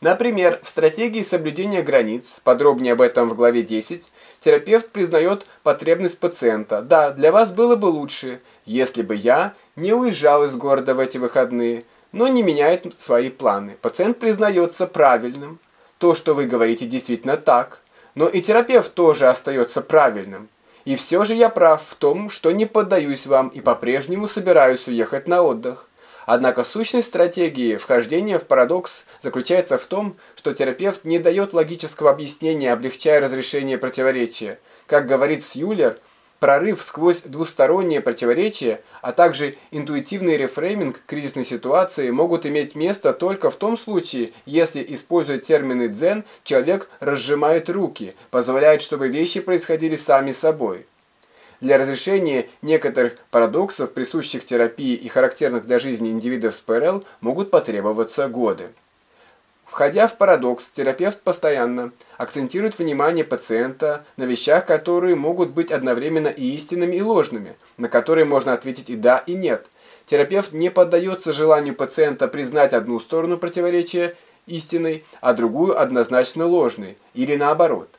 Например, в стратегии соблюдения границ, подробнее об этом в главе 10, терапевт признает потребность пациента. Да, для вас было бы лучше, если бы я не уезжал из города в эти выходные, но не меняет свои планы. Пациент признается правильным. То, что вы говорите, действительно так. Но и терапевт тоже остается правильным. И все же я прав в том, что не поддаюсь вам и по-прежнему собираюсь уехать на отдых. Однако сущность стратегии вхождения в парадокс заключается в том, что терапевт не дает логического объяснения, облегчая разрешение противоречия. Как говорит Сьюлер, прорыв сквозь двустороннее противоречие, а также интуитивный рефрейминг кризисной ситуации могут иметь место только в том случае, если, используя термины дзен, человек разжимает руки, позволяет, чтобы вещи происходили сами собой. Для разрешения некоторых парадоксов, присущих терапии и характерных для жизни индивидов с ПРЛ, могут потребоваться годы. Входя в парадокс, терапевт постоянно акцентирует внимание пациента на вещах, которые могут быть одновременно и истинными, и ложными, на которые можно ответить и да, и нет. Терапевт не поддается желанию пациента признать одну сторону противоречия истинной, а другую однозначно ложной, или наоборот.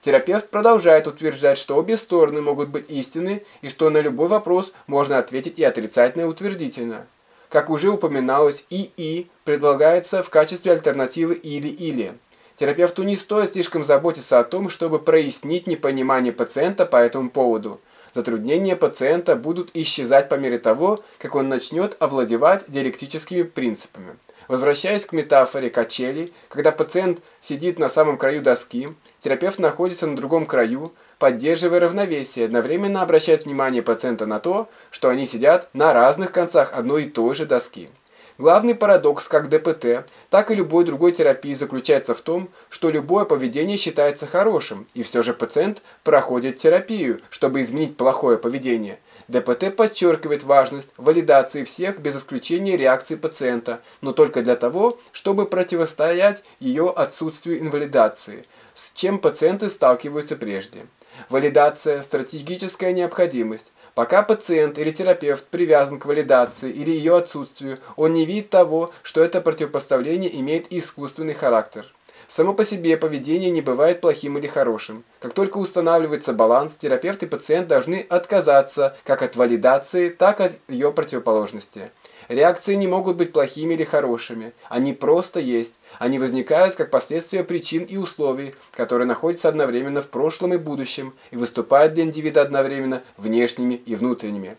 Терапевт продолжает утверждать, что обе стороны могут быть истинны и что на любой вопрос можно ответить и отрицательно, и утвердительно. Как уже упоминалось, ИИ предлагается в качестве альтернативы или-или. Терапевту не стоит слишком заботиться о том, чтобы прояснить непонимание пациента по этому поводу. Затруднения пациента будут исчезать по мере того, как он начнет овладевать диалектическими принципами. Возвращаясь к метафоре качели, когда пациент сидит на самом краю доски, терапевт находится на другом краю, поддерживая равновесие, одновременно обращает внимание пациента на то, что они сидят на разных концах одной и той же доски. Главный парадокс как ДПТ, так и любой другой терапии заключается в том, что любое поведение считается хорошим, и все же пациент проходит терапию, чтобы изменить плохое поведение – ДПТ подчеркивает важность валидации всех без исключения реакций пациента, но только для того, чтобы противостоять ее отсутствию инвалидации, с чем пациенты сталкиваются прежде. Валидация – стратегическая необходимость. Пока пациент или терапевт привязан к валидации или ее отсутствию, он не видит того, что это противопоставление имеет искусственный характер. Само по себе поведение не бывает плохим или хорошим. Как только устанавливается баланс, терапевт и пациент должны отказаться как от валидации, так и от ее противоположности. Реакции не могут быть плохими или хорошими. Они просто есть. Они возникают как последствия причин и условий, которые находятся одновременно в прошлом и будущем и выступают для индивида одновременно внешними и внутренними.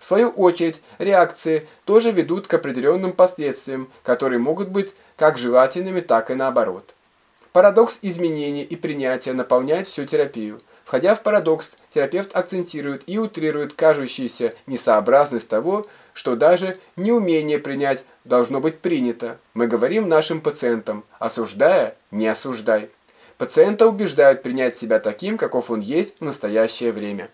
В свою очередь, реакции тоже ведут к определенным последствиям, которые могут быть как желательными, так и наоборот. Парадокс изменения и принятия наполняет всю терапию. Входя в парадокс, терапевт акцентирует и утрирует кажущуюся несообразность того, что даже неумение принять должно быть принято. Мы говорим нашим пациентам, осуждая, не осуждай. Пациента убеждают принять себя таким, каков он есть в настоящее время.